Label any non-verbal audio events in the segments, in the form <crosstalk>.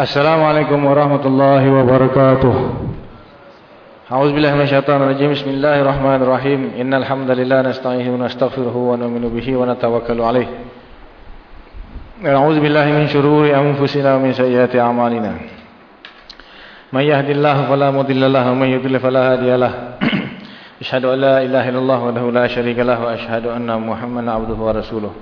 Assalamualaikum warahmatullahi wabarakatuh. A'udzu billahi minasyaitonir rajim. Bismillahirrahmanirrahim. Innal hamdalillah nasta'inuhu wa nastaghfiruhu wa nu'minu bihi wa natawakkalu alayh. A'udzu billahi min shururi anfusina wa min sayyiati a'malina. May yahdihillahu fala mudilla lahu wa may yudlil fala hadiya lahu. <clears throat> Asyhadu an la ilaha illallah wahdahu la syarika lahu wa asyhadu anna Muhammadan 'abduhu wa rasuluh.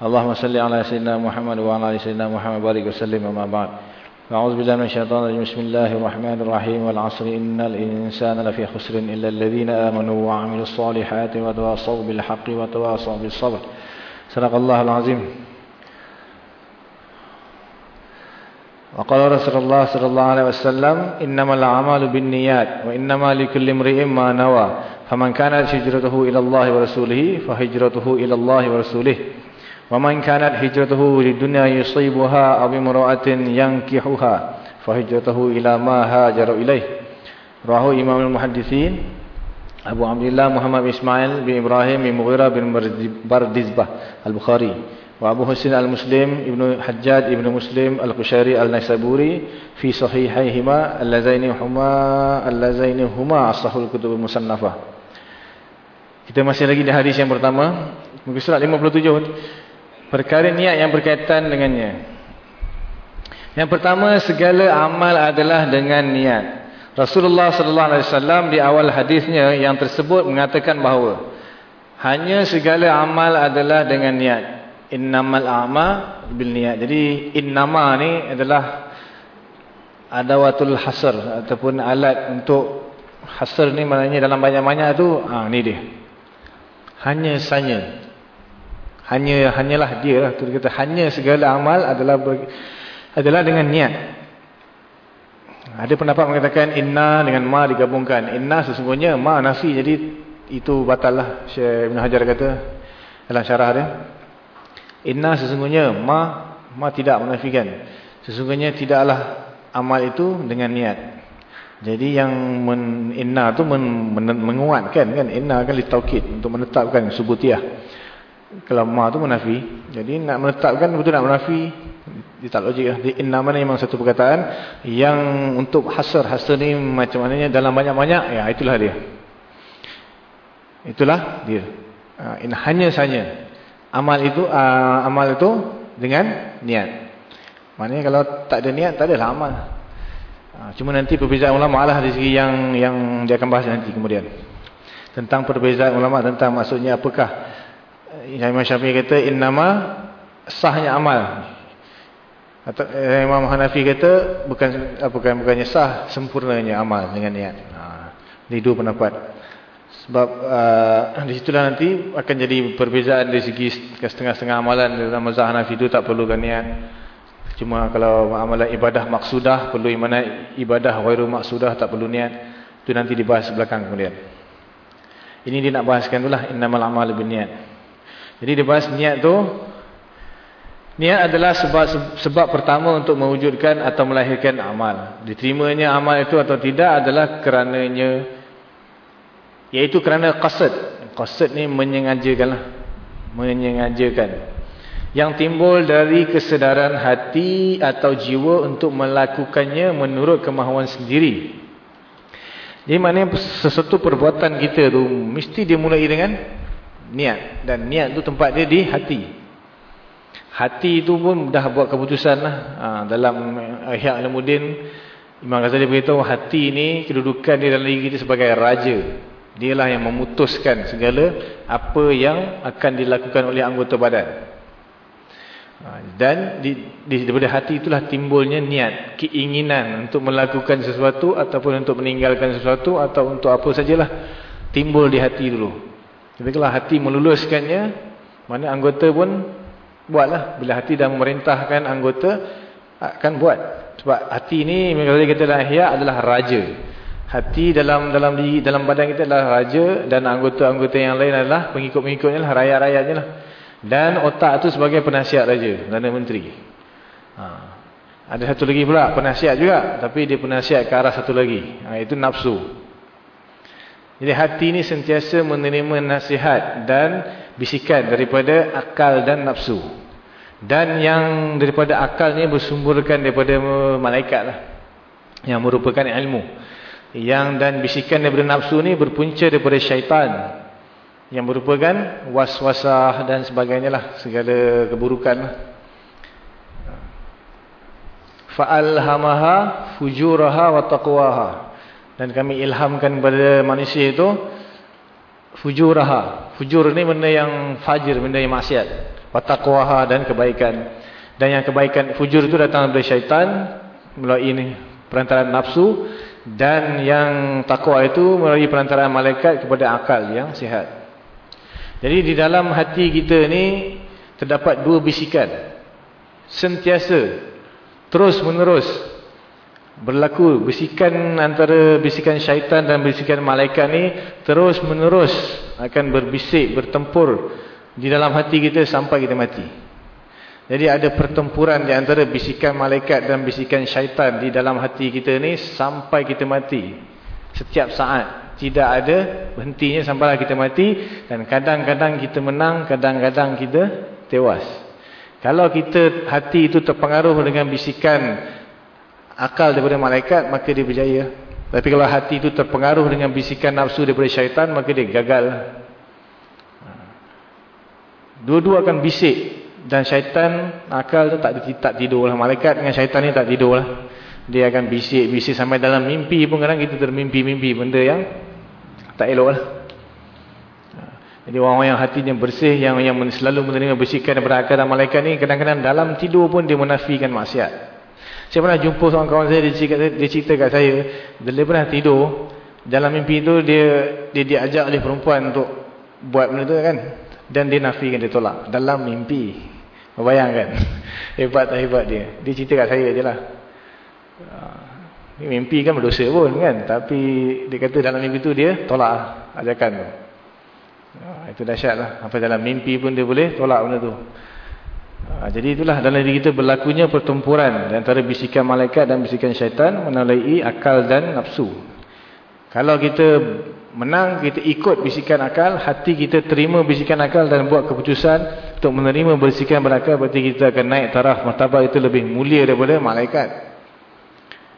Allahumma salli ala sayyidina Muhammad wa ala ali sayyidina Muhammad barik wa sallim amma ba'd. أعوذ بالله من الشيطان الرجيم. بسم الله الرحمن الرحيم. والعصر. إن الإنسان لفي خسر إلا الذين آمنوا وعملوا الصالحات وتواصوا بالحق وتواصوا بالصبر. صدق الله العظيم. وقال رسول الله صلى الله عليه وسلم إنما الأعمال بالنيات وإنما لكل امرئ ما نوى. فمن كانت هجرته إلى الله ورسوله فهجرته إلى الله ورسوله. ومن كانت هجرته للدنيا يصيبها أو امرأة ينكحها فهجرته إلى ما هاجر إليه رواه إمام المحدثين أبو عبد الله محمد بن إسماعيل بن إبراهيم بن مغيرة بن بردزبة البخاري وأبو حسين المسلم ابن حجاج ابن مسلم القشيري النيسابوري في صحيحيهما اللذين هما اللذين هما أصح الكتب المصنفة Kita masih lagi di hadis yang pertama Muka surat 57 Perkara niat yang berkaitan dengannya. Yang pertama, segala amal adalah dengan niat. Rasulullah sallallahu alaihi wasallam di awal hadisnya yang tersebut mengatakan bahawa hanya segala amal adalah dengan niat. Innamal a'ma bil niat. Jadi innama ni adalah adawatul hasr ataupun alat untuk hasr ni maknanya dalam banyak-banyak tu, ha, ni dia. Hanya saja hanya hanyalah dia lah tu kata hanya segala amal adalah ber, adalah dengan niat. Ada pendapat mengatakan inna dengan ma digabungkan. Inna sesungguhnya ma nafi jadi itu batal lah Syekh Ibn Hajar kata dalam syarah dia. Inna sesungguhnya ma ma tidak menafikan. Sesungguhnya tidaklah amal itu dengan niat. Jadi yang men, inna tu men, men, menguatkan kan inna kan litaukid untuk menetapkan subutiah kalau ma tu menafi jadi nak menetapkan betul nak menafi dia tak logik lah. Inna mana memang satu perkataan yang untuk hasr hasr ni macam mananya dalam banyak-banyak ya itulah dia. Itulah dia. Uh, in, hanya saja. Amal itu uh, amal itu dengan niat. Maknanya kalau tak ada niat tak adalah amal. Uh, cuma nanti perbezaan ulama lah dari segi yang yang dia akan bahas nanti kemudian. Tentang perbezaan ulama tentang maksudnya apakah Imam Syafi'i kata innama sahnya amal. Atau eh, Imam Hanafi kata bukan bukan bukannya sah sempurnanya amal dengan niat. Ha, ini dua pendapat. Sebab uh, di situlah nanti akan jadi perbezaan dari segi setengah-setengah amalan dalam mazhab Hanafi itu tak perlukan niat. Cuma kalau amalan ibadah maksudah perlu mana ibadah wairu maksudah tak perlu niat. Itu nanti dibahas belakang kemudian. Ini dia nak bahaskan itulah innamal a'malu binniyat. Jadi dia bahas niat tu Niat adalah sebab sebab pertama untuk mewujudkan atau melahirkan amal. Diterimanya amal itu atau tidak adalah kerananya iaitu kerana qasad. Qasad ni menyengajakanlah. Menyengajakan. Yang timbul dari kesedaran hati atau jiwa untuk melakukannya menurut kemahuan sendiri. Jadi maknanya sesuatu perbuatan kita tu mesti dimulai dengan niat. Dan niat tu tempat dia di hati. Hati tu pun dah buat keputusan lah. Ha, dalam Ihya Alamuddin Imam Ghazali beritahu hati ni kedudukan dia dalam diri kita sebagai raja. Dialah yang memutuskan segala apa yang akan dilakukan oleh anggota badan. Ha, dan di, di, daripada hati itulah timbulnya niat keinginan untuk melakukan sesuatu ataupun untuk meninggalkan sesuatu atau untuk apa sajalah timbul di hati dulu jadi kalau hati meluluskannya, mana anggota pun buatlah. Bila hati dah memerintahkan anggota, akan buat. Sebab hati ni, kalau kita dalam ihya adalah raja. Hati dalam dalam diri, dalam badan kita adalah raja dan anggota-anggota yang lain adalah pengikut-pengikutnya lah, rakyat-rakyatnya lah. Dan otak tu sebagai penasihat raja, Perdana Menteri. Ha. Ada satu lagi pula, penasihat juga. Tapi dia penasihat ke arah satu lagi. Ha, itu nafsu. Jadi hati ini sentiasa menerima nasihat dan bisikan daripada akal dan nafsu. Dan yang daripada akal ni bersumberkan daripada malaikat lah. Yang merupakan ilmu. Yang dan bisikan daripada nafsu ni berpunca daripada syaitan. Yang merupakan was-wasah dan sebagainya lah. Segala keburukan lah. Fa'alhamaha fujuraha wa taqwaha. Dan kami ilhamkan kepada manusia itu fujuraha. Fujur ni benda yang fajir, benda yang maksiat. Wa taqwaha dan kebaikan. Dan yang kebaikan fujur itu datang dari syaitan melalui ini perantaraan nafsu dan yang takwa itu melalui perantaraan malaikat kepada akal yang sihat. Jadi di dalam hati kita ni terdapat dua bisikan. Sentiasa terus menerus berlaku bisikan antara bisikan syaitan dan bisikan malaikat ni terus menerus akan berbisik bertempur di dalam hati kita sampai kita mati. Jadi ada pertempuran di antara bisikan malaikat dan bisikan syaitan di dalam hati kita ni sampai kita mati. Setiap saat tidak ada berhentinya sampailah kita mati dan kadang-kadang kita menang kadang-kadang kita tewas. Kalau kita hati itu terpengaruh dengan bisikan akal daripada malaikat, maka dia berjaya. Tapi kalau hati itu terpengaruh dengan bisikan nafsu daripada syaitan, maka dia gagal. Dua-dua akan bisik. Dan syaitan, akal itu tak, tak tidur lah. Malaikat dengan syaitan ni tak tidur lah. Dia akan bisik-bisik sampai dalam mimpi pun kadang kita termimpi-mimpi benda yang tak elok lah. Jadi orang-orang yang hatinya bersih, yang yang selalu menerima bisikan daripada akal dan malaikat ni, kadang-kadang dalam tidur pun dia menafikan maksiat. Saya pernah jumpa seorang kawan saya, dia cerita, dia cerita kat saya, dia pernah tidur, dalam mimpi tu dia dia diajak oleh perempuan untuk buat benda tu kan. Dan dia nafikan, dia tolak. Dalam mimpi. Bayangkan. <laughs> Hebat tak hebat dia. Dia cerita kat saya je lah. Mimpi kan berdosa pun kan. Tapi dia kata dalam mimpi tu dia tolak ajakan tu. Ha, itu dahsyat lah. Sampai dalam mimpi pun dia boleh tolak benda tu. Ha, jadi itulah dalam diri kita berlakunya pertempuran antara bisikan malaikat dan bisikan syaitan melalui akal dan nafsu. Kalau kita menang, kita ikut bisikan akal, hati kita terima bisikan akal dan buat keputusan untuk menerima bisikan berakal, berarti kita akan naik taraf martabat itu lebih mulia daripada malaikat.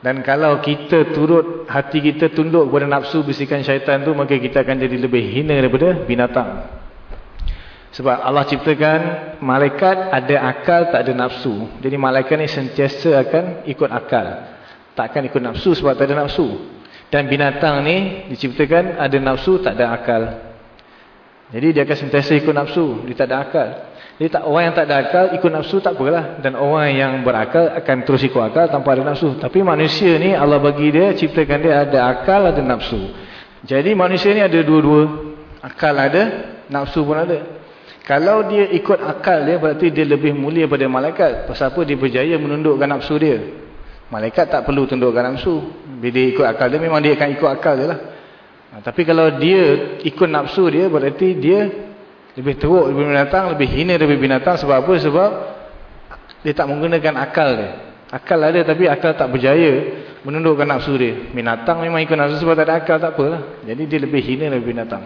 Dan kalau kita turut, hati kita tunduk kepada nafsu bisikan syaitan tu, maka kita akan jadi lebih hina daripada binatang. Sebab Allah ciptakan malaikat ada akal, tak ada nafsu. Jadi malaikat ni sentiasa akan ikut akal. Tak akan ikut nafsu sebab tak ada nafsu. Dan binatang ni diciptakan ada nafsu, tak ada akal. Jadi dia akan sentiasa ikut nafsu, dia tak ada akal. Jadi tak, orang yang tak ada akal ikut nafsu tak apalah. Dan orang yang berakal akan terus ikut akal tanpa ada nafsu. Tapi manusia ni Allah bagi dia, ciptakan dia ada akal, ada nafsu. Jadi manusia ni ada dua-dua. Akal ada, nafsu pun ada. Kalau dia ikut akal dia, berarti dia lebih mulia pada malaikat. Pasal apa dia berjaya menundukkan nafsu dia. Malaikat tak perlu tundukkan nafsu. Bila dia ikut akal dia, memang dia akan ikut akal dia lah. Ha, tapi kalau dia ikut nafsu dia, berarti dia lebih teruk daripada binatang, lebih hina daripada binatang. Sebab apa? Sebab dia tak menggunakan akal dia. Akal ada tapi akal tak berjaya menundukkan nafsu dia. Binatang memang ikut nafsu sebab tak ada akal, tak apalah. Jadi dia lebih hina daripada binatang.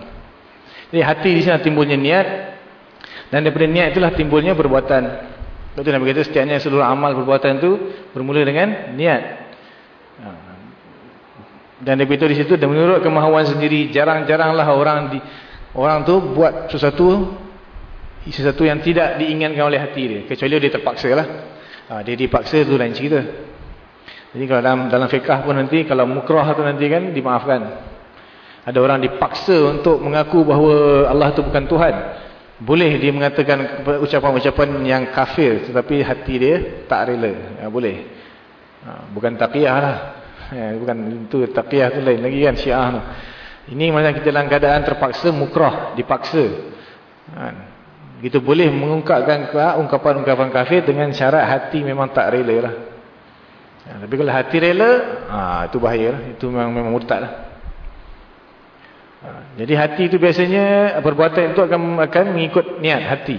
Jadi hati di sini timbulnya niat. Dan daripada niat itulah timbulnya perbuatan. Betul Nabi kata setiapnya seluruh amal perbuatan itu bermula dengan niat. Ha. Dan daripada itu di situ, dan menurut kemahuan sendiri, jarang-jaranglah orang di Orang tu buat sesuatu sesuatu yang tidak diinginkan oleh hati dia. Kecuali dia terpaksa lah. Ha, dia dipaksa tu lain cerita. Jadi kalau dalam dalam fiqah pun nanti, kalau mukrah tu nanti kan dimaafkan. Ada orang dipaksa untuk mengaku bahawa Allah tu bukan Tuhan. Boleh dia mengatakan ucapan-ucapan yang kafir. Tetapi hati dia tak rela. Ya, boleh. Ha, bukan taqiyah lah. Ya, bukan itu taqiyah tu lain lagi kan syiah tu. Ini macam kita dalam keadaan terpaksa mukrah, dipaksa. Ha. Kita boleh mengungkapkan ungkapan-ungkapan kafir dengan syarat hati memang tak rela lah. Ha, tapi kalau hati rela, ha, itu bahaya lah. Itu memang, memang murtad lah. Jadi hati itu biasanya, perbuatan itu akan akan mengikut niat hati.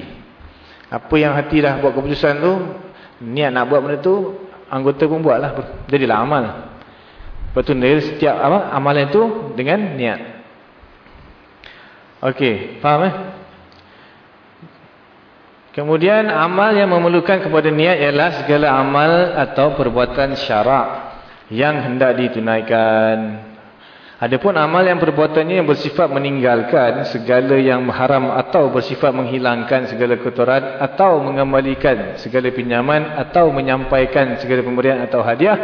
Apa yang hati dah buat keputusan tu, niat nak buat benda tu, anggota pun buat lah. Jadilah amal. Lepas tu dari setiap apa, amalan itu dengan niat. Okey, faham eh? Kemudian amal yang memerlukan kepada niat ialah segala amal atau perbuatan syarak yang hendak ditunaikan. Adapun amal yang perbuatannya yang bersifat meninggalkan segala yang haram atau bersifat menghilangkan segala kotoran atau mengembalikan segala pinjaman atau menyampaikan segala pemberian atau hadiah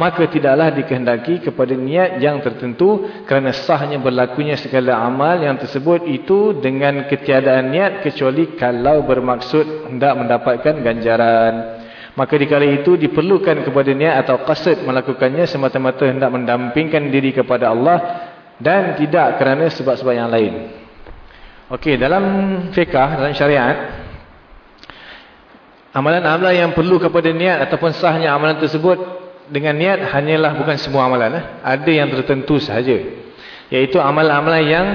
maka tidaklah dikehendaki kepada niat yang tertentu kerana sahnya berlakunya segala amal yang tersebut itu dengan ketiadaan niat kecuali kalau bermaksud hendak mendapatkan ganjaran maka dikala itu diperlukan kepada niat atau qasad melakukannya semata-mata hendak mendampingkan diri kepada Allah dan tidak kerana sebab-sebab yang lain Okey, dalam fiqah, dalam syariat amalan-amalan yang perlu kepada niat ataupun sahnya amalan tersebut dengan niat hanyalah bukan semua amalan eh. ada yang tertentu sahaja iaitu amalan-amalan yang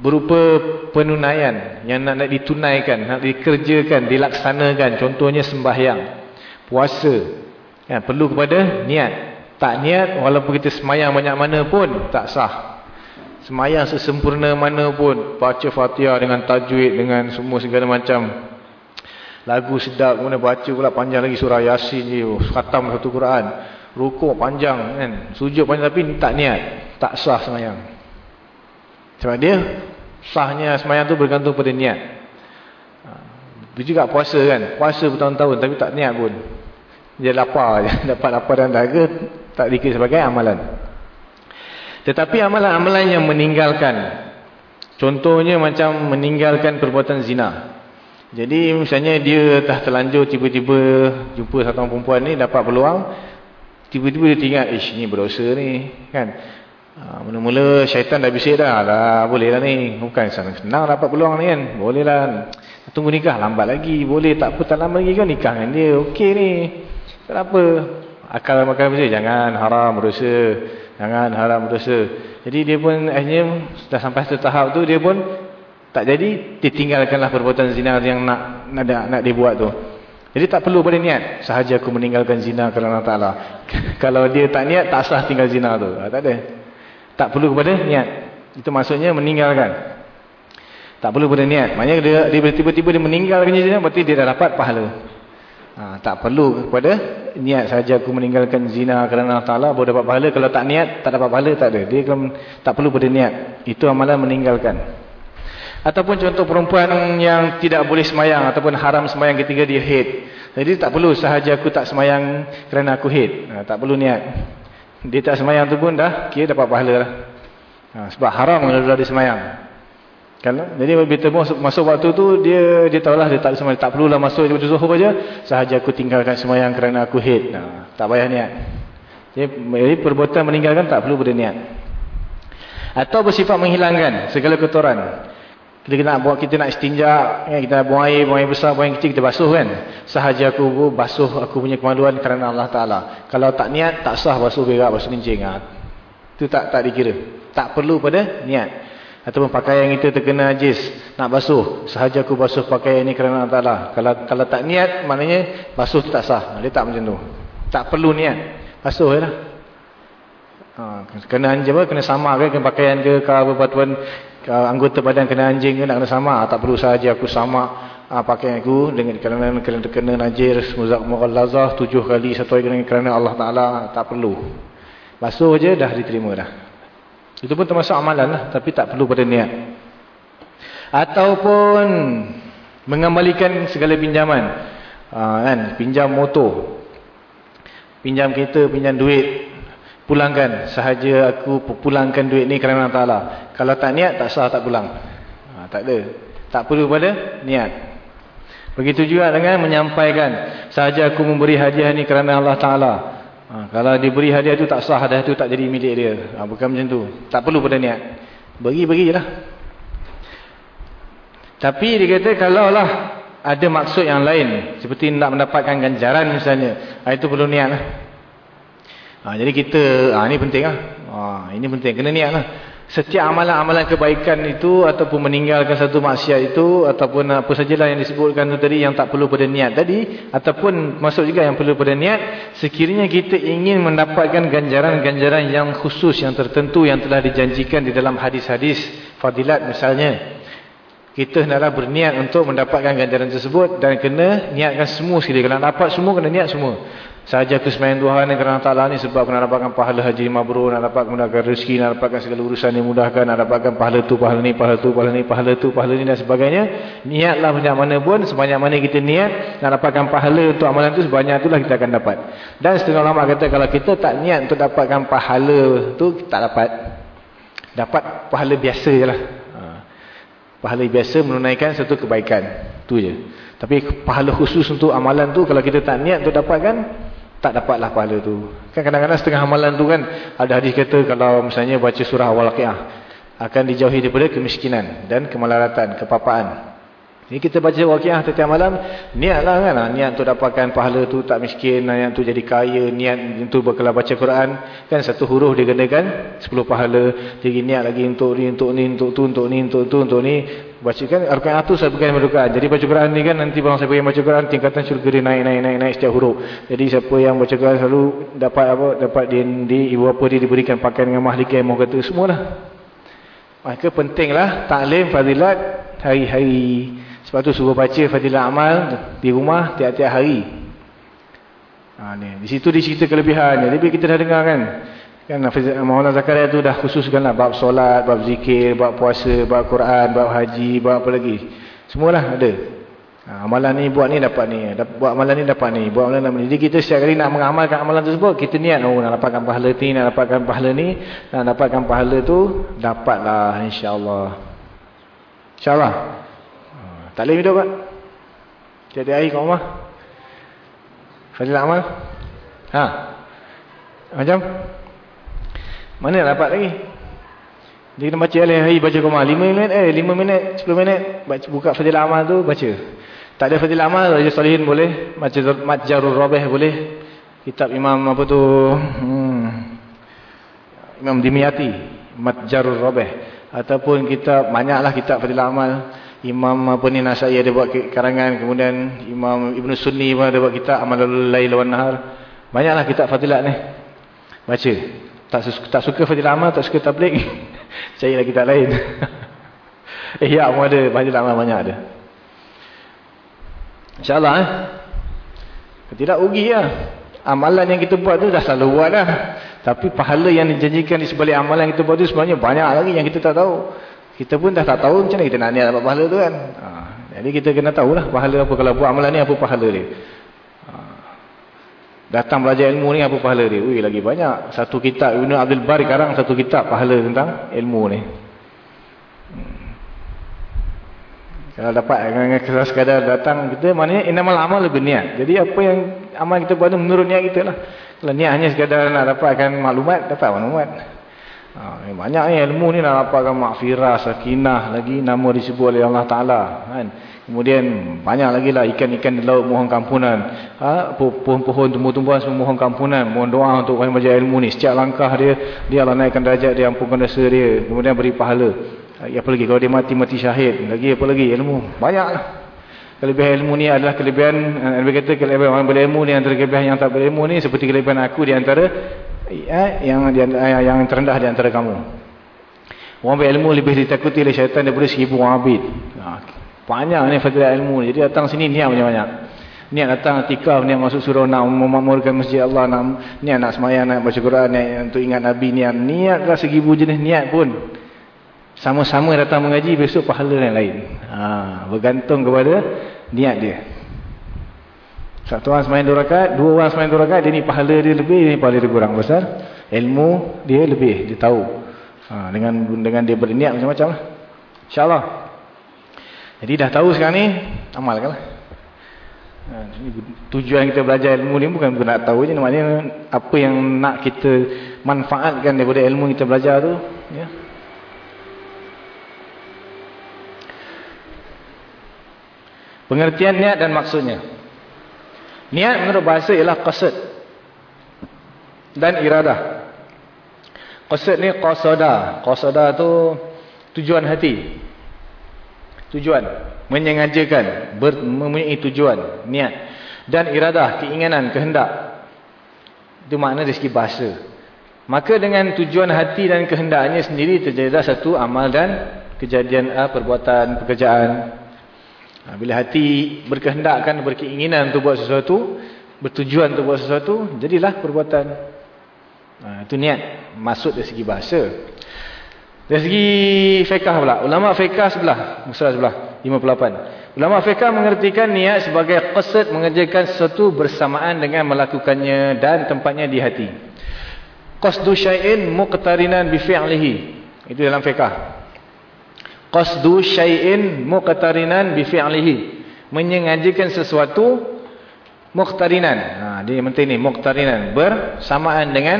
berupa penunaian yang nak, nak ditunaikan nak dikerjakan dilaksanakan. Contohnya sembahyang puasa. Ya, perlu kepada niat. Tak niat walaupun kita semayang banyak mana pun tak sah. Semayang sesempurna mana pun baca fatihah dengan tajwid dengan semua segala macam. Lagu sedap kemudian baca pula panjang lagi surah yasin je. Khatam satu Quran. Rukuk panjang kan. Sujud panjang tapi tak niat tak sah semayang sebab dia sahnya semayang tu bergantung pada niat ha. juga puasa kan puasa bertahun-tahun tapi tak niat pun dia lapar je <laughs> dapat lapar dan dahaga tak dikira sebagai amalan tetapi amalan-amalan yang meninggalkan contohnya macam meninggalkan perbuatan zina jadi misalnya dia dah terlanjur tiba-tiba jumpa satu perempuan ni dapat peluang. Tiba-tiba dia tinggal, ish ni berdosa ni. kan? Ha, mula-mula syaitan dah bisik dah. Lah, boleh lah ni. Bukan senang dapat peluang ni kan. Boleh lah. Tunggu nikah lambat lagi. Boleh tak apa tak lama lagi kan nikah dengan dia. Okey ni. Tak apa. Akal makan bisik. Jangan haram berdosa. Jangan haram berdosa. Jadi dia pun akhirnya dah sampai satu tahap tu dia pun tak jadi, ditinggalkanlah perbuatan zina yang nak nak, nak dibuat tu. Jadi tak perlu pada niat. Sahaja aku meninggalkan zina kerana Allah Ta'ala. <laughs> Kalau dia tak niat, tak sah tinggal zina tu. Ha, tak ada. Tak perlu kepada niat. Itu maksudnya meninggalkan. Tak perlu pada niat. Maksudnya dia, tiba-tiba dia meninggalkan zina, berarti dia dah dapat pahala. Ha, tak perlu kepada niat sahaja aku meninggalkan zina kerana Allah Ta'ala baru dapat pahala. Kalau tak niat, tak dapat pahala, tak ada. Dia tak perlu pada niat. Itu amalan meninggalkan. Ataupun contoh perempuan yang tidak boleh semayang ataupun haram semayang ketika dia haid. Jadi tak perlu sahaja aku tak semayang kerana aku haid. Ha, tak perlu niat. Dia tak semayang tu pun dah kira dapat pahala lah. Ha, sebab haram kalau dia semayang. Kan? Jadi bila masuk, masuk waktu tu dia dia tahulah dia tak semayang. Tak perlulah masuk waktu zuhur saja. Sahaja aku tinggalkan semayang kerana aku haid. Ha, tak payah niat. Jadi perbuatan meninggalkan tak perlu berniat. Atau bersifat menghilangkan segala kotoran. Kita nak buat kita nak istinja, ya, kita nak buang air, buang air besar, buang air kecil kita basuh kan. Sahaja aku basuh aku punya kemaluan kerana Allah Taala. Kalau tak niat tak sah basuh berak, basuh kencing ah. Itu tak tak dikira. Tak perlu pada niat. Ataupun pakaian kita terkena najis, nak basuh, sahaja aku basuh pakaian ini kerana Allah Taala. Kalau kalau tak niat maknanya basuh tu tak sah. Dia tak macam tu. Tak perlu niat. Basuh jelah. Ha, kena anjing apa? Kena sama ke kena pakaian ke ke apa batuan anggota badan kena anjing ke nak kena sama tak perlu saja aku sama uh, pakai aku dengan kerana kena terkena najir muzak mughallazah tujuh kali satu hari kerana Allah Taala tak perlu. Basuh je dah diterima dah. Itu pun termasuk amalan lah tapi tak perlu pada niat. Ataupun mengembalikan segala pinjaman. Uh, kan pinjam motor. Pinjam kereta pinjam duit pulangkan. Sahaja aku pulangkan duit ni kerana Allah kalau tak niat tak sah tak pulang. Ha, tak ada. Tak perlu pada niat. Begitu juga dengan menyampaikan sahaja aku memberi hadiah ni kerana Allah Ta'ala. Ha, kalau diberi hadiah tu tak sah hadiah tu tak jadi milik dia. Ha, bukan macam tu. Tak perlu pada niat. Bagi-bagi lah tapi dia kata kalau lah ada maksud yang lain seperti nak mendapatkan ganjaran misalnya ha, itu perlu niat lah Ha, jadi kita, ha, ini penting lah. Ha, ini penting, kena niat lah. Setiap amalan-amalan kebaikan itu, ataupun meninggalkan satu maksiat itu, ataupun apa sajalah yang disebutkan itu tadi, yang tak perlu pada niat tadi, ataupun masuk juga yang perlu pada niat, sekiranya kita ingin mendapatkan ganjaran-ganjaran yang khusus, yang tertentu, yang telah dijanjikan di dalam hadis-hadis fadilat misalnya. Kita hendaklah berniat untuk mendapatkan ganjaran tersebut dan kena niatkan semua sekali. Kalau dapat semua, kena niat semua. Saja aku sembahyang Tuhan ni kerana Ta'ala ni sebab nak dapatkan pahala haji mabrur, nak dapat mendapatkan rezeki, nak dapatkan segala urusan yang mudahkan, nak dapatkan pahala tu, pahala ni, pahala tu, pahala ni, pahala tu, pahala ni dan sebagainya. Niatlah banyak mana pun, sebanyak mana kita niat, nak dapatkan pahala untuk amalan tu, sebanyak itulah kita akan dapat. Dan setengah ulama kata kalau kita tak niat untuk dapatkan pahala tu, tak dapat. Dapat pahala biasa je lah. Ha. Pahala biasa menunaikan satu kebaikan. tu je. Tapi pahala khusus untuk amalan tu, kalau kita tak niat untuk dapatkan, tak dapatlah pahala tu. Kan kadang-kadang setengah amalan tu kan ada hadis kata kalau misalnya baca surah Al-Waqiah akan dijauhi daripada kemiskinan dan kemelaratan, kepapaan. Ini kita baca waqiah setiap malam, niatlah kan, ah, niat untuk dapatkan pahala tu tak miskin, niat untuk jadi kaya, niat untuk kalau baca Quran, kan satu huruf digendakan 10 pahala, jadi niat lagi untuk ni, untuk ni, untuk tu, untuk ni, untuk tu, untuk ni, baca kan, Al-Quran tu saya pegang berdukaan. Jadi baca Quran ni kan, nanti bang siapa yang baca Quran, tingkatan syurga dia naik, naik, naik, naik setiap huruf. Jadi siapa yang baca Quran selalu dapat apa, dapat di, di ibu apa dia diberikan pakaian dengan mahlikai, mau kata, semualah. Maka pentinglah taklim fadilat hari-hari. Sebab tu suruh baca fadilah amal di rumah tiap-tiap hari. Ha, ni. Di situ dicerita kelebihannya. Tapi kita dah dengar kan. Kan Maulana Zakaria tu dah khususkanlah bab solat, bab zikir, bab puasa, bab Quran, bab haji, bab apa lagi. Semualah ada. Ha, amalan ni buat ni dapat ni. Buat amalan ni dapat ni. Buat amalan ni. Jadi kita setiap kali nak mengamalkan amalan tersebut, kita niat oh, nak dapatkan pahala ni, nak dapatkan pahala ni, nak dapatkan pahala tu, dapatlah insya-Allah. Insya-Allah. Tak boleh hidup tak? Tiada air kat rumah? Fadil amal? Ha? Macam? Mana dapat lagi? Dia kena baca hari-hari baca rumah. 5 minit, eh 5 minit, 10 minit. Baca, buka fadil amal tu, baca. Tak ada fadil amal, Raja Salihin boleh. Baca Matjarul Rabih boleh. Kitab Imam apa tu? Hmm. Imam Dimiyati. Matjarul Rabih. Ataupun kitab, banyaklah kitab fadil amal. Imam apa ni Nasai ada buat karangan kemudian Imam Ibn Sunni pun ada buat kitab Amalul Lail wan Nahar. Banyaklah kitab fadilat ni. Baca. Tak suka, tak suka fadilat amal, tak suka tabligh. <laughs> Carilah kitab lain. <laughs> eh ya, pun ada fadilat amal banyak ada. Insya-Allah eh. Tidak rugi lah. Amalan yang kita buat tu dah selalu buat dah. Tapi pahala yang dijanjikan di sebalik amalan yang kita buat tu sebenarnya banyak lagi yang kita tak tahu. Kita pun dah tak tahu macam mana kita nak niat dapat pahala tu kan. Ha, jadi kita kena tahulah pahala apa. Kalau buat amalan ni apa pahala dia. Datang belajar ilmu ni apa pahala dia. Ui lagi banyak. Satu kitab Ibn Abdul Bari karang satu kitab pahala tentang ilmu ni. Hmm. Kalau dapat kalau sekadar datang kita maknanya inamal amal lebih niat. Jadi apa yang amal kita buat tu menurut niat kita lah. Kalau niat hanya sekadar nak dapatkan maklumat, dapat maklumat. Ha, banyak ni ilmu ni nak dapatkan makfirah, sakinah lagi nama disebut oleh Allah Ta'ala. Kan? Kemudian banyak lagi lah ikan-ikan di laut mohon kampunan. Ha? Pohon-pohon tumbuh-tumbuhan semua mohon kampunan. Mohon doa untuk orang belajar ilmu ni. Setiap langkah dia, dia Allah naikkan darjat dia, ampunkan dosa dia. Kemudian beri pahala. Ha, apa lagi? Kalau dia mati, mati syahid. Lagi apa lagi? Ilmu. Banyak lah. Kelebihan ilmu ni adalah kelebihan, Nabi kata kelebihan orang berilmu ni antara kelebihan yang tak berilmu ni seperti kelebihan aku di antara ya, yang yang terendah di antara kamu. Orang berilmu lebih ditakuti oleh syaitan daripada seribu orang abid. Ha, banyak ni fadilah ilmu. Jadi datang sini niat banyak-banyak. Niat datang tikaf, niat masuk surau, nak memakmurkan masjid Allah, nak, niat nak semayang, nak baca Quran, niat untuk ingat Nabi, niat. Niatlah seribu jenis niat pun. Sama-sama datang mengaji, besok pahala yang lain. Ha, bergantung kepada niat dia. Satu orang semain dua rakat, dua orang semain dua rakat, dia ni pahala dia lebih, dia ni pahala dia kurang besar. Ilmu dia lebih, dia tahu. Ha, dengan dengan dia berniat macam-macam lah. InsyaAllah. Jadi dah tahu sekarang ni, amalkan lah. Ha, tujuan kita belajar ilmu ni bukan nak tahu je. Maknanya apa yang nak kita manfaatkan daripada ilmu kita belajar tu. Ya. Pengertian niat dan maksudnya. Niat menurut bahasa ialah qasad dan iradah. Qasad ni qasada. Qasada tu tujuan hati. Tujuan. Menyengajakan. Mempunyai tujuan. Niat. Dan iradah. Keinginan. Kehendak. Itu makna dari segi bahasa. Maka dengan tujuan hati dan kehendaknya sendiri terjadilah satu amal dan kejadian A, perbuatan, pekerjaan. Ha, bila hati berkehendakkan, berkeinginan untuk buat sesuatu, bertujuan untuk buat sesuatu, jadilah perbuatan. Ha, itu niat. Maksud dari segi bahasa. Dari segi fiqah pula. Ulama fiqah sebelah. Musa sebelah. 58. Ulama fiqah mengertikan niat sebagai qasad mengerjakan sesuatu bersamaan dengan melakukannya dan tempatnya di hati. Qasdu syai'in muqtarinan bifi'lihi. Itu dalam fiqah. Qasdu syai'in muqtarinan bifi'lihi. Menyengajakan sesuatu muqtarinan. Ha, dia penting ni. Muqtarinan. Bersamaan dengan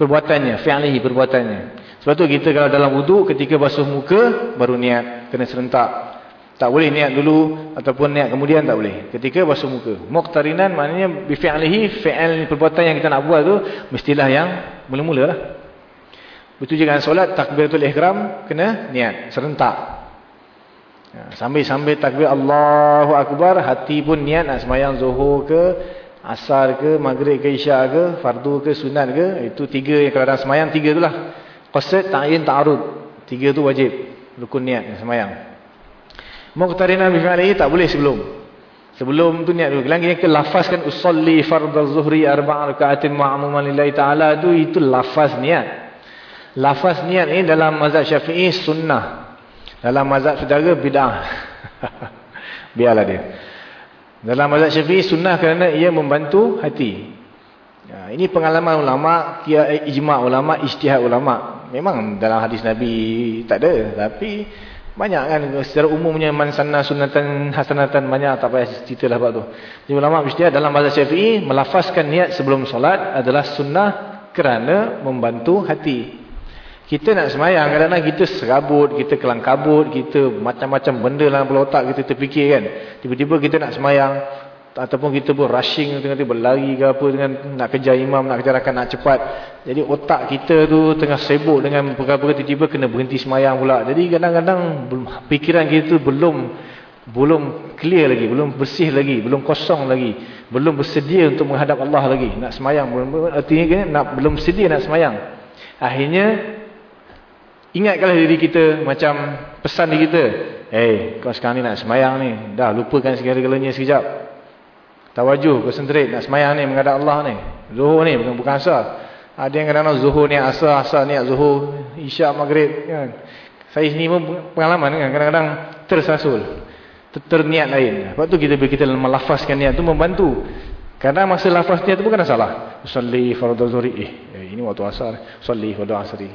perbuatannya. Fi'lihi perbuatannya. Sebab tu kita kalau dalam wuduk ketika basuh muka baru niat. Kena serentak. Tak boleh niat dulu ataupun niat kemudian tak boleh. Ketika basuh muka. Muqtarinan maknanya bifi'lihi. Fi'al perbuatan yang kita nak buat tu mestilah yang mula-mula lah. Betul juga solat takbiratul ihram kena niat serentak. Sambil-sambil ya, takbir Allahu Akbar hati pun niat nak semayang zuhur ke asar ke maghrib ke isyak ke fardu ke sunat ke itu tiga yang kalau dalam semayang tiga tu lah. Qasad ta'yin ta'arud. Tiga tu wajib rukun niat semayang. Muqtarina bifi'alihi tak boleh sebelum. Sebelum tu niat dulu. Lagi yang ke lafazkan usalli fardhu zuhri arba'a raka'atin ma'muman lillahi ta'ala tu itu lafaz niat. Lafaz niat ini dalam mazhab syafi'i sunnah. Dalam mazhab saudara bid'ah. <laughs> Biarlah dia. Dalam mazhab syafi'i sunnah kerana ia membantu hati. Ya, ini pengalaman ulama, kia ijma' ulama, ijtihad ulama. Memang dalam hadis Nabi tak ada. Tapi banyak kan secara umumnya man sanna sunatan hasanatan banyak tak payah cerita lah tu. Jadi ulama ijtihad dalam mazhab syafi'i melafazkan niat sebelum solat adalah sunnah kerana membantu hati. Kita nak semayang, kadang-kadang kita serabut, kita kelang kabut, kita macam-macam benda dalam kepala otak kita terfikir kan. Tiba-tiba kita nak semayang, ataupun kita pun rushing, tengah tiba berlari ke apa, dengan nak kejar imam, nak kejar rakan, nak cepat. Jadi otak kita tu tengah sibuk dengan perkara-perkara, tiba-tiba kena berhenti semayang pula. Jadi kadang-kadang fikiran kita tu belum belum clear lagi, belum bersih lagi, belum kosong lagi, belum bersedia untuk menghadap Allah lagi. Nak semayang, artinya kan, nak, belum sedia nak semayang. Akhirnya Ingatkanlah diri kita macam pesan diri kita. Eh, hey, kau sekarang ni nak semayang ni. Dah, lupakan segala-galanya sekejap. Tawajuh, concentrate nak semayang ni, menghadap Allah ni. Zuhur ni, bukan, bukan asal. Ada yang kadang-kadang zuhur ni asal, asal ni zuhur, isyak, maghrib. Kan? Saya sini pun pengalaman kan, kadang-kadang tersasul. Terniat lain. Sebab tu kita kita melafazkan niat tu membantu. Kadang masa lafaz niat tu bukan salah. Usalli faradu zuhri. Eh, ini waktu asar. Usalli faradu asri.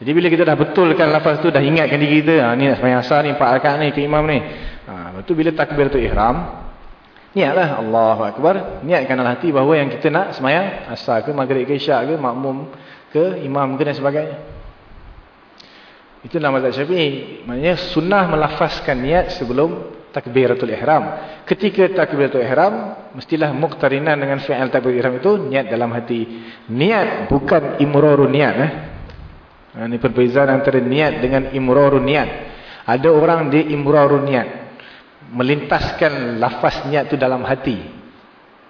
Jadi bila kita dah betulkan lafaz tu dah ingatkan diri kita, ha, ni nak sembahyang asar ni, empat rakaat ni ke imam ni. Ha, betul bila takbir tu ihram, niatlah Allahu akbar, niatkanlah hati bahawa yang kita nak sembahyang asar ke maghrib ke isyak ke makmum ke imam ke dan sebagainya. Itu nama mazhab Syafi'i. Maknanya sunnah melafazkan niat sebelum takbiratul ihram. Ketika takbiratul ihram mestilah muqtarinan dengan fi'il takbiratul ihram itu niat dalam hati. Niat bukan imraru niat eh. Ha, ini perbezaan antara niat dengan imrarun niat. Ada orang dia imrarun niat. Melintaskan lafaz niat tu dalam hati.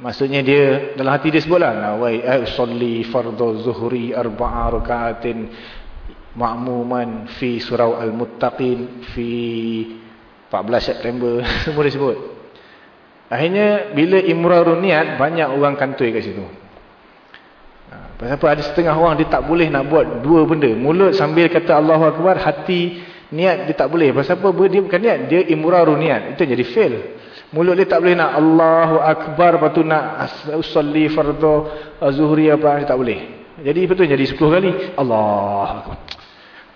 Maksudnya dia dalam hati dia sebutlah. Nawai usalli fardhu zuhri arba'a rakaatin ma'muman fi surau al-muttaqin fi 14 September. <laughs> Semua dia sebut. Akhirnya bila imrarun niat banyak orang kantoi kat situ. Pasal apa ada setengah orang dia tak boleh nak buat dua benda. Mulut sambil kata Allahu Akbar, hati niat dia tak boleh. Pasal apa dia bukan niat, dia imuraru niat. Itu jadi fail. Mulut dia tak boleh nak Allahu Akbar, lepas tu nak usalli fardhu zuhri apa, dia tak boleh. Jadi betul jadi 10 kali. Allah Akbar.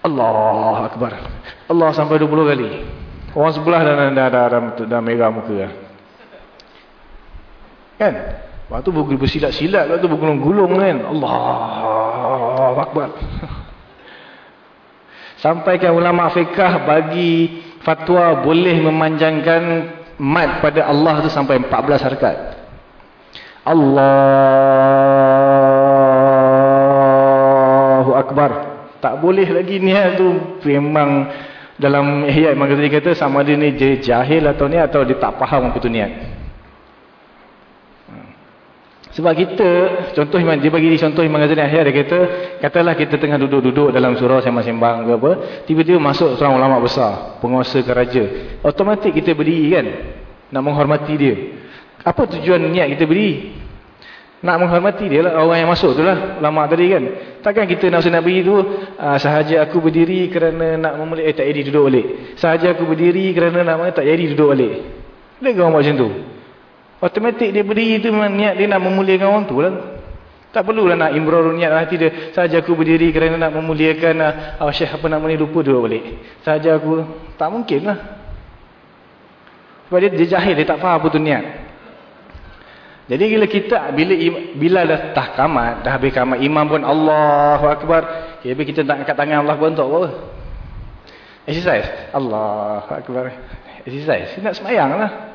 Allah Akbar. Allah sampai 20 kali. Orang sebelah dah dah dah, dah, dah, dah merah muka. Kan? Lepas tu bersilat-silat tu bergulung-gulung kan. Allah Akbar. <laughs> Sampaikan ulama fiqah bagi fatwa boleh memanjangkan mat pada Allah tu sampai 14 harakat. Allahu Akbar. Tak boleh lagi niat tu memang dalam ihya memang kata sama dia ni jahil atau ni atau dia tak faham apa tu niat. Sebab kita, contoh dia bagi contoh Imam Ghazali Ahyar, dia kata, katalah kita tengah duduk-duduk dalam surau sembang-sembang ke apa, tiba-tiba masuk seorang ulama besar, penguasa ke raja. Otomatik kita berdiri kan, nak menghormati dia. Apa tujuan niat kita berdiri? Nak menghormati dia lah, orang yang masuk tu lah, ulama tadi kan. Takkan kita nak nak berdiri tu, uh, sahaja aku berdiri kerana nak memulik, eh tak jadi duduk balik. Sahaja aku berdiri kerana nak tak jadi duduk balik. Dia orang buat macam tu. Automatik dia berdiri tu memang niat dia nak memuliakan orang tu lah. Tak perlulah nak imror niat hati dia. Saja aku berdiri kerana nak memuliakan uh, Syekh apa nama ni lupa dulu balik. Saja aku tak mungkin lah. Sebab dia, dia jahil dia tak faham apa tu niat. Jadi bila kita bila bila dah tahkamat, dah habis kamat imam pun Allahu akbar. Ya kita tak angkat tangan Allah pun untuk apa? Exercise. Allahu akbar. Exercise. Nak semayanglah.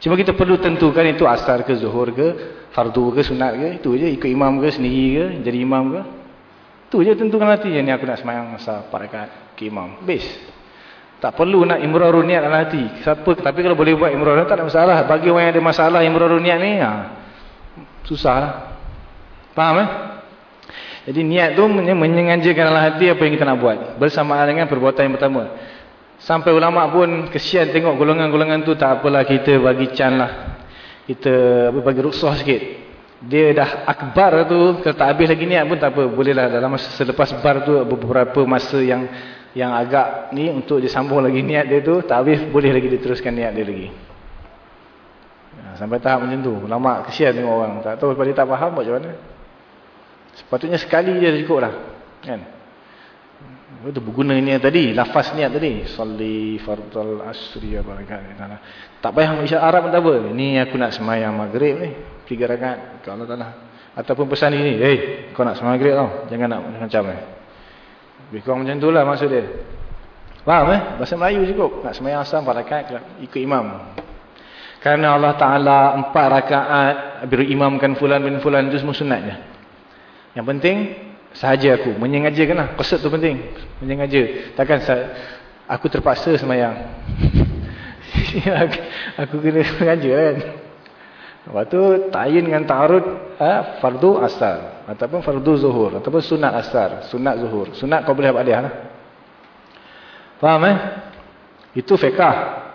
Cuma kita perlu tentukan itu asar ke zuhur ke, fardu ke, sunat ke. Itu je ikut imam ke, sendiri ke, jadi imam ke. Itu je tentukan nanti. Yang ni aku nak semayang asar empat rakat ke imam. Base. Tak perlu nak imrah runiat dalam hati. Siapa, tapi kalau boleh buat imrah tak ada masalah. Bagi orang yang ada masalah imrah runiat ni, ha, susah lah. Faham eh? Jadi niat tu menyengajakan dalam hati apa yang kita nak buat. Bersamaan dengan perbuatan yang pertama. Sampai ulama pun kesian tengok golongan-golongan tu tak apalah kita bagi can lah. Kita bagi ruksah sikit. Dia dah akbar tu, kalau tak habis lagi niat pun tak apa. Bolehlah dalam masa selepas bar tu beberapa masa yang yang agak ni untuk disambung lagi niat dia tu, tak habis boleh lagi diteruskan niat dia lagi. Ya, sampai tahap macam tu. Ulama kesian tengok orang. Tak tahu sebab dia tak faham macam mana. Sepatutnya sekali je cukup lah. Kan? Itu berguna ini tadi, lafaz niat tadi. Salli fardal asri ya barakat. Tak payah isyarat Arab pun tak apa. Ini aku nak semayang maghrib ni. Tiga rakaat. Kalau Allah Ataupun pesan ini, hey, kau nak semayang maghrib tau. Jangan nak macam ni. Lebih kurang macam itulah maksud dia. Faham eh? Bahasa Melayu cukup. Nak semayang asam empat rakaat, ikut imam. Kerana Allah Ta'ala empat rakaat, biru imamkan fulan bin fulan, itu semua sunatnya. Yang penting, sahaja aku. Menyengajakan lah. Qasad tu penting. Menyengaja. Takkan aku terpaksa semayang. <laughs> Aku kena sengaja kan. Lepas tu tayin dengan ta'arud ha, fardu asar. Ataupun fardu zuhur. Ataupun sunat asar. Sunat zuhur. Sunat kau boleh dia lah. faham eh? Itu fiqah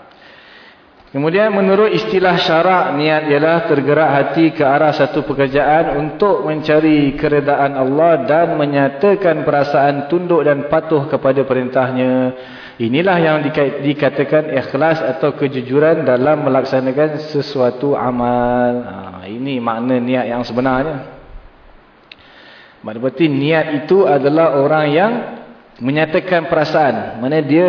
Kemudian menurut istilah syarak niat ialah tergerak hati ke arah satu pekerjaan untuk mencari keredaan Allah dan menyatakan perasaan tunduk dan patuh kepada perintahnya. Inilah yang dikatakan ikhlas atau kejujuran dalam melaksanakan sesuatu amal. Ha, ini makna niat yang sebenarnya. Berarti niat itu adalah orang yang menyatakan perasaan. Mana dia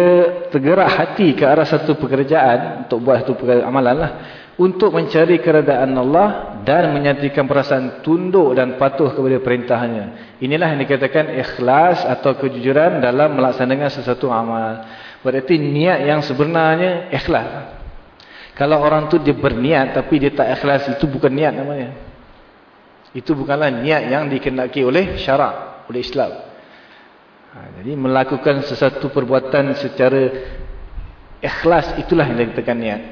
tergerak hati ke arah satu pekerjaan untuk buat satu amalan lah untuk mencari keredaan Allah dan menyatakan perasaan tunduk dan patuh kepada perintahnya. Inilah yang dikatakan ikhlas atau kejujuran dalam melaksanakan sesuatu amal. Berarti niat yang sebenarnya ikhlas. Kalau orang tu dia berniat tapi dia tak ikhlas itu bukan niat namanya. Itu bukanlah niat yang dikendaki oleh syarak oleh Islam Ha, jadi melakukan sesuatu perbuatan secara ikhlas itulah yang dikatakan niat.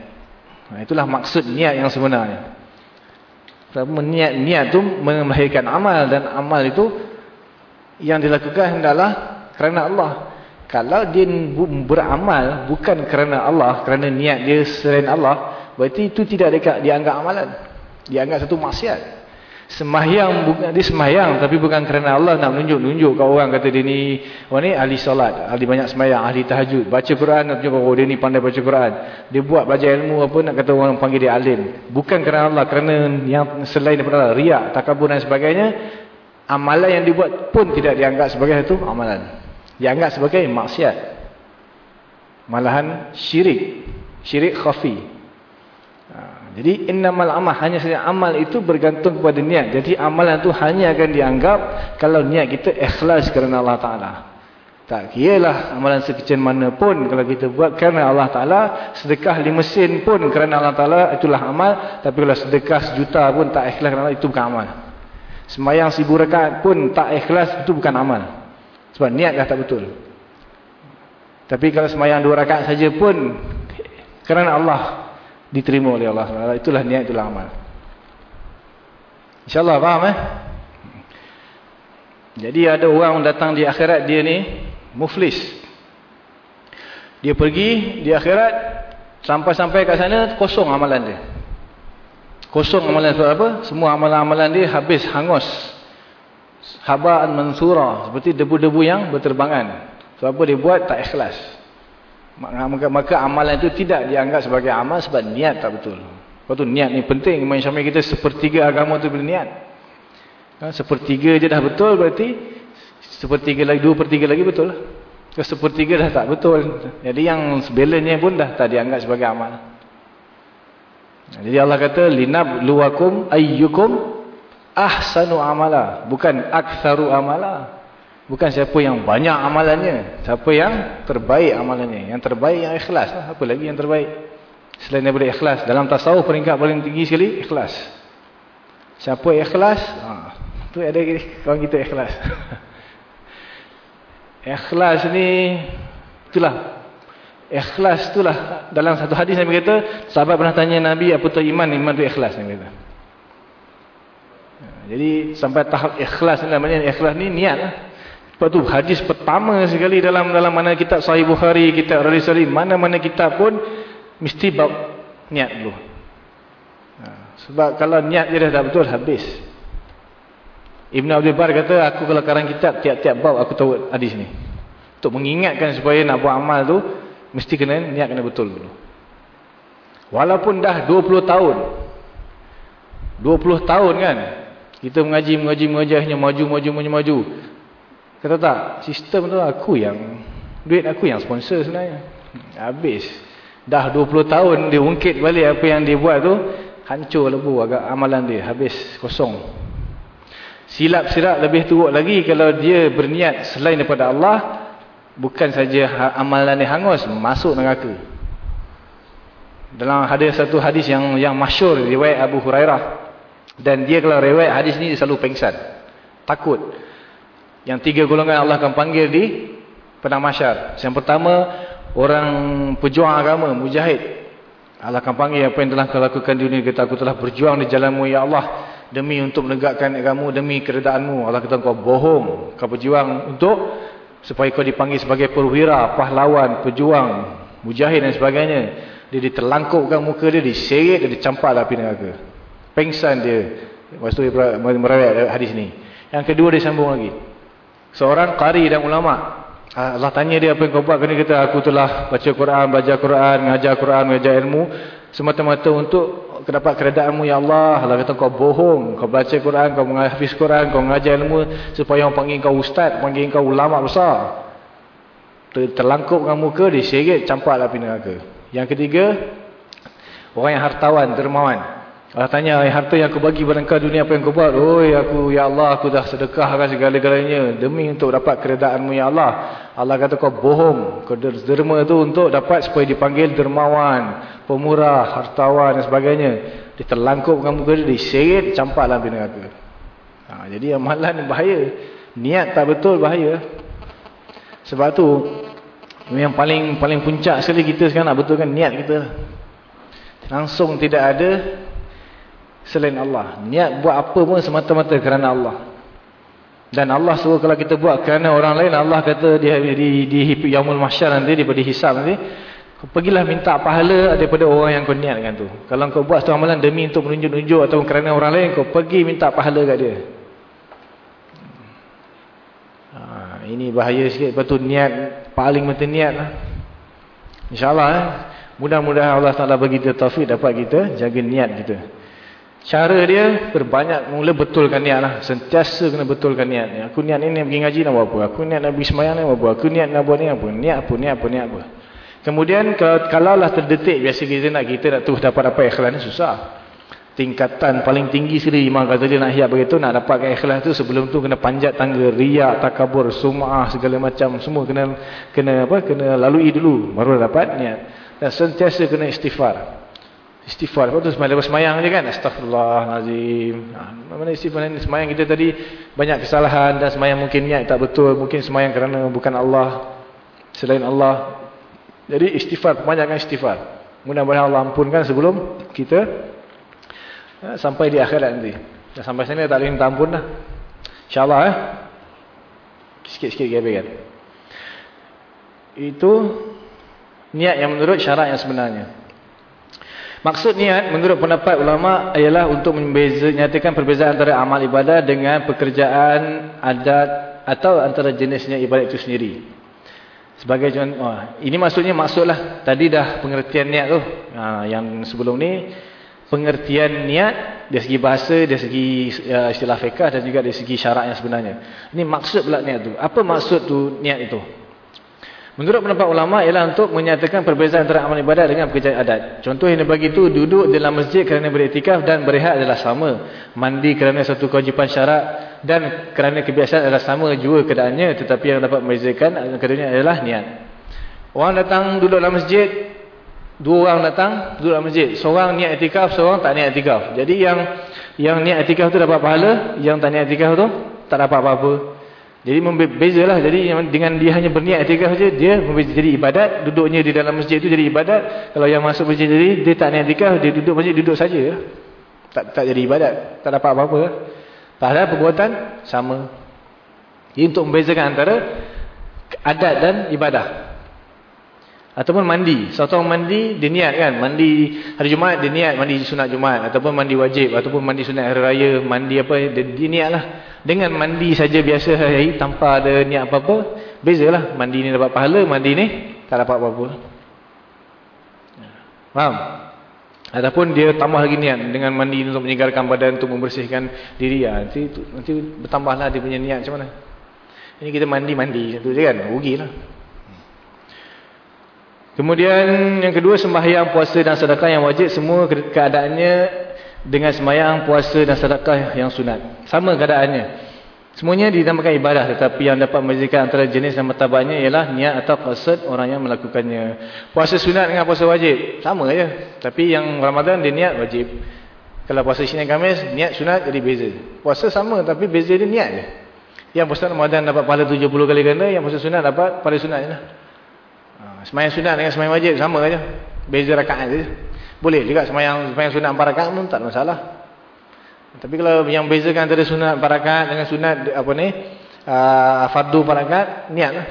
Ha, itulah maksud niat yang sebenarnya. Sebab niat niat tu melahirkan amal dan amal itu yang dilakukan hendaklah kerana Allah. Kalau dia beramal bukan kerana Allah, kerana niat dia selain Allah, berarti itu tidak dianggap amalan. Dianggap satu maksiat. Semahyang bukan dia semahyang tapi bukan kerana Allah nak menunjuk-nunjuk kat orang kata dia ni orang ni ahli solat, ahli banyak semahyang, ahli tahajud, baca Quran nak tunjuk oh dia ni pandai baca Quran. Dia buat belajar ilmu apa nak kata orang panggil dia alim. Bukan kerana Allah, kerana yang selain daripada Allah, riak, takabur dan sebagainya, amalan yang dibuat pun tidak dianggap sebagai itu amalan. Dianggap sebagai maksiat. Malahan syirik. Syirik khafi. Jadi innamal amal hanya saja amal itu bergantung kepada niat. Jadi amalan itu hanya akan dianggap kalau niat kita ikhlas kerana Allah Taala. Tak kiyalah amalan sekecil mana pun kalau kita buat kerana Allah Taala, sedekah lima sen pun kerana Allah Taala itulah amal, tapi kalau sedekah sejuta pun tak ikhlas kerana Allah itu bukan amal. Semayang seribu rakaat pun tak ikhlas itu bukan amal. Sebab niat dah tak betul. Tapi kalau semayang dua rakaat saja pun kerana Allah diterima oleh Allah SWT. Itulah niat, itulah amal. InsyaAllah faham eh? Jadi ada orang datang di akhirat dia ni muflis. Dia pergi di akhirat sampai-sampai kat sana kosong amalan dia. Kosong amalan sebab apa? Semua amalan-amalan dia habis hangus. Haba'an mansura seperti debu-debu yang berterbangan. Sebab apa dia buat tak ikhlas. Maka, maka amalan itu tidak dianggap sebagai amal sebab niat tak betul. Lepas tu niat ni penting. Syamil kita sepertiga agama tu berniat. Ha, sepertiga je dah betul berarti sepertiga lagi, dua pertiga lagi betul. Ke sepertiga dah tak betul. Jadi yang sebelahnya pun dah tak dianggap sebagai amal. Jadi Allah kata linab luwakum ayyukum ahsanu amala, bukan aktsaru amala. Bukan siapa yang banyak amalannya, siapa yang terbaik amalannya. Yang terbaik yang ikhlas. Apa lagi yang terbaik? Selain daripada ikhlas, dalam tasawuf peringkat paling tinggi sekali ikhlas. Siapa ikhlas? Ha, tu ada kawan kita ikhlas. <laughs> ikhlas ni itulah. Ikhlas itulah dalam satu hadis Nabi kata, sahabat pernah tanya Nabi apa tu iman? Iman tu ikhlas Nabi kata. Jadi sampai tahap ikhlas ni namanya ikhlas ni niat lah. Sebab tu hadis pertama sekali dalam dalam mana kitab Sahih Bukhari, kitab Radis mana-mana kitab pun mesti bab niat dulu. Sebab kalau niat dia dah betul, habis. Ibn Abdul Bar kata, aku kalau karang kitab, tiap-tiap bab aku tahu hadis ni. Untuk mengingatkan supaya nak buat amal tu, mesti kena niat kena betul dulu. Walaupun dah 20 tahun. 20 tahun kan. Kita mengaji, mengaji, mengaji, maju, maju, maju, maju. Kata tak, sistem tu aku yang, duit aku yang sponsor sebenarnya. Habis. Dah 20 tahun dia ungkit balik apa yang dia buat tu, hancur lebu agak amalan dia. Habis kosong. Silap-silap lebih teruk lagi kalau dia berniat selain daripada Allah bukan saja ha, amalan dia hangus masuk neraka. Dalam hadis satu hadis yang yang masyur riwayat Abu Hurairah. Dan dia kalau riwayat hadis ni dia selalu pengsan. Takut yang tiga golongan Allah akan panggil di padang mahsyar yang pertama orang pejuang agama mujahid. Allah akan panggil apa yang telah kau lakukan di dunia kata aku telah berjuang di jalanmu ya Allah demi untuk menegakkan kamu demi keredaanmu. Allah kata kau bohong. Kau berjuang untuk supaya kau dipanggil sebagai perwira pahlawan pejuang mujahid dan sebagainya. Dia diterlangkupkan muka dia diseret dia dicampak api neraka. Pengsan dia. Waktu dia merawat hadis ni. Yang kedua dia sambung lagi seorang qari dan ulama Ah, Allah tanya dia apa yang kau buat. Kena kata aku telah baca Quran, belajar Quran, mengajar Quran, mengajar ilmu. Semata-mata untuk dapat keredaanmu ya Allah. Allah kata kau bohong. Kau baca Quran, kau menghafiz Quran, kau mengajar ilmu. Supaya orang panggil kau ustaz, panggil kau ulama besar. Terlangkup dengan muka, diseret, campak api neraka. Yang ketiga, orang yang hartawan, dermawan. Allah tanya, harta yang aku bagi pada engkau dunia apa yang kau buat? Oi, aku, ya Allah, aku dah sedekahkan segala-galanya. Demi untuk dapat keredaanmu, ya Allah. Allah kata kau bohong. Kau derma tu untuk dapat supaya dipanggil dermawan, pemurah, hartawan dan sebagainya. Dia terlangkup dengan muka dia, diseret, campak dalam neraka. Ha, jadi amalan bahaya. Niat tak betul, bahaya. Sebab tu, yang paling paling puncak sekali kita sekarang nak betulkan niat kita. Langsung tidak ada selain Allah. Niat buat apa pun semata-mata kerana Allah. Dan Allah suruh kalau kita buat kerana orang lain, Allah kata di di, di, Yaumul Mahsyar nanti, daripada hisab nanti, pergilah minta pahala daripada orang yang kau niatkan tu. Kalau kau buat satu amalan demi untuk menunjuk-nunjuk atau kerana orang lain, kau pergi minta pahala kat dia. Ha, ini bahaya sikit. Tu niat, paling penting niat lah. InsyaAllah eh. Mudah-mudahan Allah Ta'ala bagi kita taufik dapat kita jaga niat kita. Cara dia berbanyak mula betulkan niat lah. Sentiasa kena betulkan niat. Aku niat ni pergi ngaji nak buat apa? Aku niat nak pergi semayang nak buat apa? Aku niat nak buat ni apa? Niat apa? Niat apa? Niat apa? Kemudian kalau lah terdetik biasa kita nak kita nak terus dapat apa ikhlas ni susah. Tingkatan paling tinggi sekali imam dia nak hiap begitu nak dapat ikhlas tu sebelum tu kena panjat tangga riak, takabur, sum'ah segala macam semua kena kena apa? Kena lalui dulu baru dapat niat. Dan sentiasa kena istighfar. Istighfar. Lepas tu lepas semayang je kan. Astaghfirullahaladzim. Ha, mana istighfar ni semayang kita tadi banyak kesalahan dan semayang mungkin niat tak betul. Mungkin semayang kerana bukan Allah. Selain Allah. Jadi istighfar. Banyakkan istighfar. Mudah-mudahan Allah ampunkan sebelum kita ha, sampai di akhirat nanti. Dah sampai sini tak boleh minta ampun dah. InsyaAllah eh. Sikit-sikit -sikit kan. Itu niat yang menurut syarat yang sebenarnya. Maksud niat menurut pendapat ulama ialah untuk nyatakan perbezaan antara amal ibadah dengan pekerjaan adat atau antara jenisnya ibadat itu sendiri. Sebagai contoh, oh, ini maksudnya maksudlah tadi dah pengertian niat tu. Ha, yang sebelum ni pengertian niat dari segi bahasa, dari segi uh, istilah fiqah dan juga dari segi syarat yang sebenarnya. Ini maksud pula niat tu. Apa maksud tu niat itu? Menurut pendapat ulama ialah untuk menyatakan perbezaan antara amal ibadat dengan pekerjaan adat. Contoh yang dibagi itu duduk dalam masjid kerana beriktikaf dan berehat adalah sama. Mandi kerana satu kewajipan syarat dan kerana kebiasaan adalah sama juga keadaannya tetapi yang dapat membezakan keduanya adalah niat. Orang datang duduk dalam masjid, dua orang datang duduk dalam masjid. Seorang niat iktikaf, seorang tak niat iktikaf. Jadi yang yang niat iktikaf tu dapat pahala, yang tak niat iktikaf tu tak dapat apa-apa. Jadi membezalah. Jadi dengan dia hanya berniat etikaf saja, dia jadi ibadat. Duduknya di dalam masjid itu jadi ibadat. Kalau yang masuk masjid jadi, dia tak niat etikaf, dia duduk masjid, duduk saja. Tak tak jadi ibadat. Tak dapat apa-apa. Padahal perbuatan sama. Jadi untuk membezakan antara adat dan ibadah. Ataupun mandi. Satu orang mandi, dia niat kan. Mandi hari Jumaat, dia niat mandi sunat Jumaat. Ataupun mandi wajib. Ataupun mandi sunat hari raya. Mandi apa, dia, dia niat lah. Dengan mandi saja biasa hari tanpa ada niat apa-apa. Bezalah. Mandi ni dapat pahala, mandi ni tak dapat apa-apa. Faham? Ataupun dia tambah lagi niat dengan mandi untuk menyegarkan badan, untuk membersihkan diri. Ya, nanti, nanti bertambahlah dia punya niat macam mana. Ini kita mandi-mandi. Itu je kan? Rugilah. Kemudian yang kedua sembahyang, puasa dan sedekah yang wajib semua keadaannya dengan sembahyang, puasa dan sedekah yang sunat. Sama keadaannya. Semuanya dinamakan ibadah tetapi yang dapat membezakan antara jenis dan martabatnya ialah niat atau qasad orang yang melakukannya. Puasa sunat dengan puasa wajib sama aja. Tapi yang Ramadan dia niat wajib. Kalau puasa Isnin Khamis niat sunat jadi beza. Puasa sama tapi beza dia niat je. Yang puasa Ramadan dapat pahala 70 kali ganda, yang puasa sunat dapat pahala sunat jelah. Semayang sunat dengan semayang wajib sama aja. Beza rakaat saja. Boleh juga semayang semayang sunat empat rakaat pun tak masalah. Tapi kalau yang bezakan antara sunat empat rakaat dengan sunat apa ni? Uh, fardu empat rakaat, niatlah.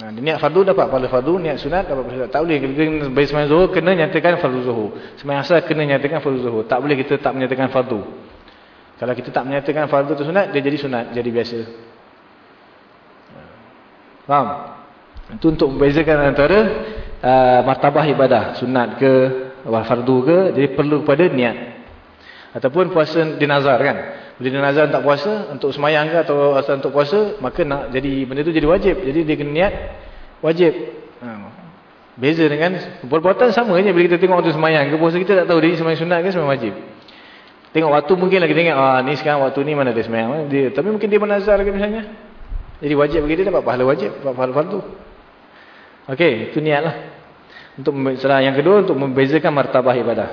Nah, niat fardu dapat pahala fardu, niat sunat dapat pahala sunat. Tak boleh kita bagi semayang zuhur kena nyatakan fardu zuhur. Semayang asar kena nyatakan fardu zuhur. Tak boleh kita tak menyatakan fardu. Kalau kita tak menyatakan fardu tu sunat, dia jadi sunat, jadi biasa. Faham? Itu untuk membezakan antara uh, martabah ibadah. Sunat ke, fardu ke. Jadi perlu kepada niat. Ataupun puasa dinazar kan. Bila dinazar tak puasa, untuk semayang ke atau asal untuk puasa, maka nak jadi benda tu jadi wajib. Jadi dia kena niat, wajib. Ha. Beza dengan perbuatan sama je bila kita tengok waktu semayang ke puasa kita tak tahu dia semayang sunat ke semayang wajib. Tengok waktu mungkin lagi tengok, ah ni sekarang waktu ni mana dia semayang. Dia, tapi mungkin dia menazar ke misalnya. Jadi wajib bagi dia dapat pahala wajib, dapat pahala fardu. Okey, itu niatlah. Untuk yang kedua untuk membezakan martabah ibadah.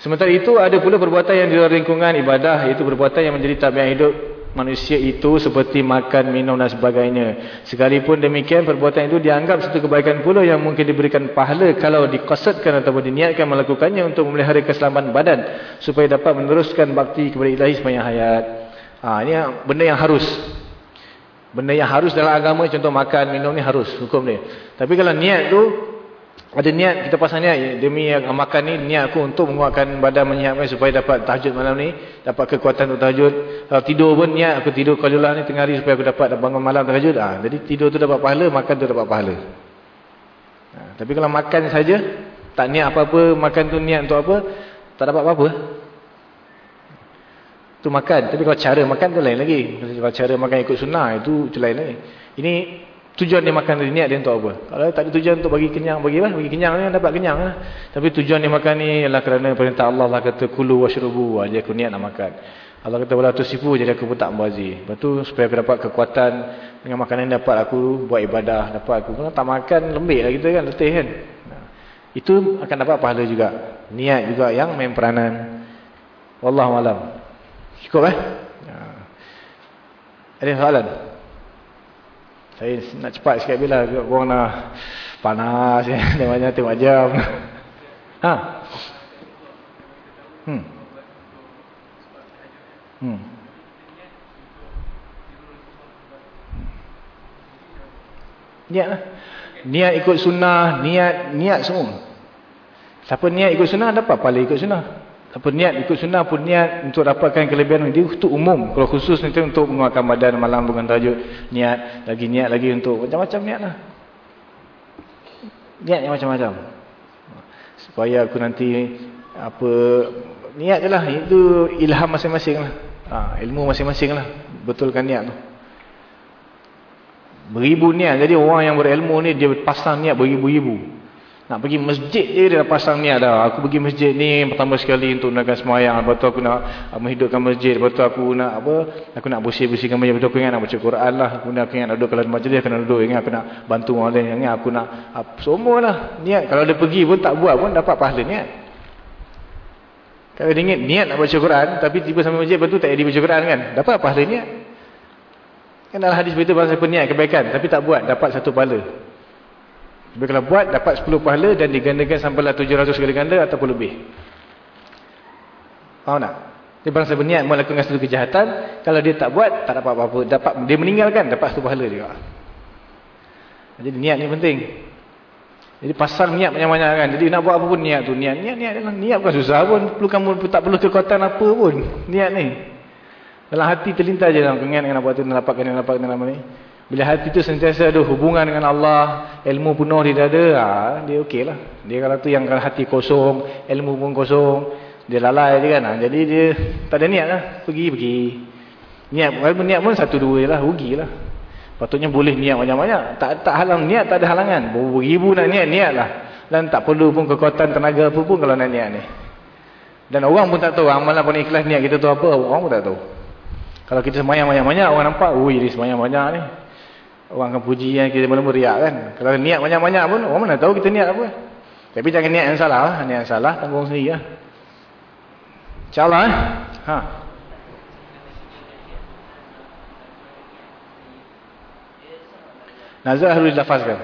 Sementara itu ada pula perbuatan yang di luar lingkungan ibadah iaitu perbuatan yang menjadi tabiat hidup manusia itu seperti makan, minum dan sebagainya. Sekalipun demikian perbuatan itu dianggap satu kebaikan pula yang mungkin diberikan pahala kalau dikosadkan atau diniatkan melakukannya untuk memelihara keselamatan badan supaya dapat meneruskan bakti kepada ilahi sepanjang hayat. Ha, ini benda yang harus Benda yang harus dalam agama contoh makan, minum ni harus hukum dia. Tapi kalau niat tu ada niat kita pasang niat demi yang makan ni niat aku untuk menguatkan badan menyiapkan supaya dapat tahajud malam ni, dapat kekuatan untuk tahajud. Kalau tidur pun niat aku tidur qalulah ni tengah hari supaya aku dapat bangun malam tahajud. Ah, ha, jadi tidur tu dapat pahala, makan tu dapat pahala. Ha, tapi kalau makan saja tak niat apa-apa, makan tu niat untuk apa? Tak dapat apa-apa. Itu makan. Tapi kalau cara makan tu lain lagi. Kalau cara makan ikut sunnah itu lain lagi. Ini tujuan dia makan dari niat dia untuk apa? Kalau tak ada tujuan untuk bagi kenyang, bagi apa? Bagi kenyang ni dapat kenyang lah. Tapi tujuan dia makan ni ialah kerana perintah Allah lah kata kulu washrubu. Jadi aku niat nak makan. Allah kata wala tusifu jadi aku pun tak membazir. Lepas tu supaya aku dapat kekuatan dengan makanan ni dapat aku buat ibadah. Dapat aku kalau tak makan lembik lah kita kan. Letih kan. Itu akan dapat pahala juga. Niat juga yang main peranan. Wallahualam. Cukup eh? Ya. Ada soalan? Saya nak cepat sikit bila orang nak panas <laughs> ya. Tengoknya tengok jam. <laughs> Ha? Hmm. Hmm. Niat lah. Niat ikut sunnah, niat niat semua. Siapa niat ikut sunnah dapat pahala ikut sunnah. Siapa niat ikut sunnah pun niat untuk dapatkan kelebihan dia itu umum. Kalau khusus nanti untuk menguatkan badan malam bukan tajuk niat lagi niat lagi untuk macam-macam niat lah. Niat yang macam-macam. Supaya aku nanti apa niat je lah. Itu ilham masing-masing lah. Ha, ilmu masing-masing lah. Betulkan niat tu. Beribu niat. Jadi orang yang berilmu ni dia pasang niat beribu-ribu. Nak pergi masjid je dia dah pasang niat dah. Aku pergi masjid ni pertama sekali untuk nak semayang. Lepas tu aku nak menghidupkan masjid. Lepas tu aku nak apa? Aku nak bersih-bersihkan masjid. Lepas tu aku ingat nak baca Quran lah. Aku nak, aku ingat nak duduk kalau majlis aku nak duduk. Ingat aku nak bantu orang lain. Ingat aku nak uh, semua lah niat. Kalau dia pergi pun tak buat pun dapat pahala niat. Kalau dia ingat niat nak baca Quran. Tapi tiba sampai masjid lepas tu tak jadi baca Quran kan. Dapat pahala niat. Kan dalam hadis begitu bahasa peniat kebaikan. Tapi tak buat dapat satu pahala. Tapi kalau buat dapat 10 pahala dan digandakan sampailah 700 kali ganda ataupun lebih. Faham tak? Dia bangsa berniat melakukan satu kejahatan, kalau dia tak buat tak dapat apa-apa. Dapat dia meninggalkan dapat satu pahala juga. Jadi niat ni penting. Jadi pasal niat banyak-banyak kan. Jadi nak buat apa pun niat tu. Niat, niat, niat. Niat bukan susah pun. Perlu kamu tak perlu kekuatan apa pun. Niat ni. Dalam hati terlintas je dalam kengan dengan buat tu. Nak dapatkan, nak dapatkan dalam ni. Bila hati itu sentiasa ada hubungan dengan Allah, ilmu penuh di dada, ha, dia okey lah. Dia kalau tu yang kalau hati kosong, ilmu pun kosong, dia lalai je kan. Ha. Jadi dia tak ada niat lah. Pergi, pergi. Niat, niat pun satu dua lah, rugi lah. Patutnya boleh niat banyak-banyak. Tak tak halang niat, tak ada halangan. Beribu nak niat, niat lah. Dan tak perlu pun kekuatan tenaga apa pun kalau nak niat ni. Dan orang pun tak tahu amalan pun ikhlas niat kita tu apa, orang pun tak tahu. Kalau kita semayang banyak-banyak, orang nampak, ui dia semayang banyak ni. Orang akan puji yang kita mula riak kan. Kalau niat banyak-banyak pun, orang mana tahu kita niat apa. Tapi jangan niat yang salah lah. Niat yang salah, tanggung sendiri lah. InsyaAllah eh. Ha. Nazar harus dilafazkan.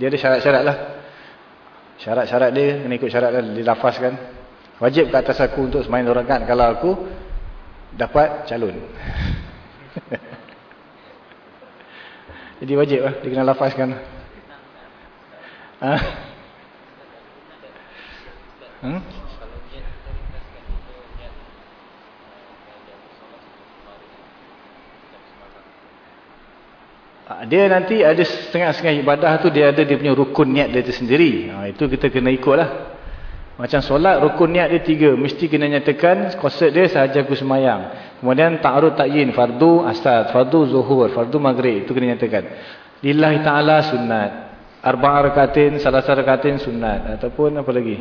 Dia ada syarat-syarat lah. Syarat-syarat dia, kena ikut syarat lah, dilafazkan. Wajib ke atas aku untuk semain orang kan. Kalau aku dapat calon. <laughs> Jadi wajib lah. Dia kena lafazkan. Ha? Hmm? Ha, dia nanti ada setengah-setengah ibadah tu dia ada dia punya rukun niat dia sendiri. Ha, itu kita kena ikut lah. Macam solat rukun niat dia tiga. Mesti kena nyatakan konsert dia sahaja aku semayang. Kemudian ta'arud ta'yin, fardu asad, fardu zuhur, fardu maghrib, itu kena nyatakan. Lillahi ta'ala sunat. Arba'a rakatin, salah satu rakatin sunat. Ataupun apa lagi.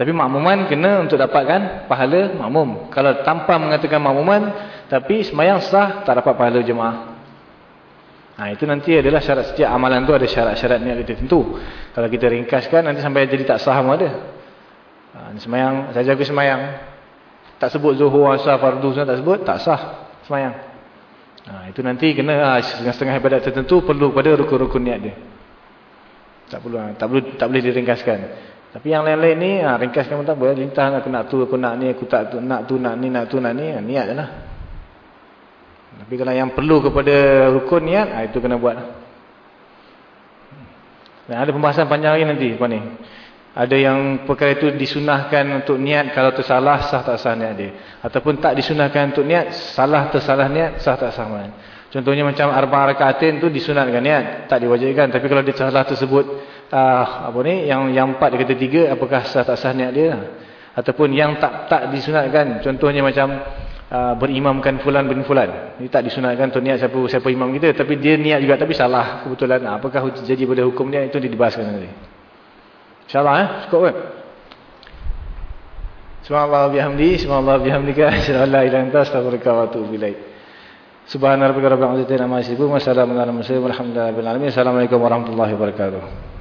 Tapi makmuman kena untuk dapatkan pahala makmum. Kalau tanpa mengatakan makmuman, tapi semayang sah, tak dapat pahala jemaah. Nah itu nanti adalah syarat setiap amalan tu ada syarat-syarat niat tertentu. Kalau kita ringkaskan, nanti sampai jadi tak sah pun ada. Ha, semayang, saya jaga semayang. Tak sebut zuhur, asar, fardu semua tak sebut, tak sah semayang. Ha, itu nanti kena ha, setengah-setengah ibadat tertentu perlu pada rukun-rukun niat dia. Tak perlu, ha, tak perlu tak boleh diringkaskan. Tapi yang lain-lain ni ha, ringkaskan pun tak boleh. Lintah aku nak tu, aku nak ni, aku tak tu, nak tu, nak ni, nak tu, nak ni, ha, niat lah. Tapi kalau yang perlu kepada rukun niat, ha, itu kena buat. Dan ada pembahasan panjang lagi nanti lepas ni. Ada yang perkara itu disunahkan untuk niat kalau tersalah sah tak sah niat dia. Ataupun tak disunahkan untuk niat salah tersalah niat sah tak sah niat. Contohnya macam arba rakaatin tu disunatkan niat, tak diwajibkan. Tapi kalau dia salah tersebut uh, apa ni yang yang empat dia kata tiga apakah sah tak sah niat dia? Ataupun yang tak tak disunatkan. Contohnya macam uh, berimamkan fulan bin fulan. Ini tak disunatkan untuk niat siapa siapa imam kita tapi dia niat juga tapi salah kebetulan. Apakah jadi pada hukum dia itu dibahaskan nanti. InsyaAllah eh? Cukup kan? Subhanallah bihamdi, subhanallah bihamdika, <laughs> subhanallah ilah anta, astagfirullah wa atubu ilaih. Subhanallah rabbil alamin, wa salamun ala mursalin, walhamdulillahi rabbil alamin. Assalamualaikum warahmatullahi wabarakatuh.